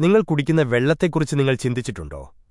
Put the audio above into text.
നിങ്ങൾ കുടിക്കുന്ന വെള്ളത്തെക്കുറിച്ച് നിങ്ങൾ ചിന്തിച്ചിട്ടുണ്ടോ?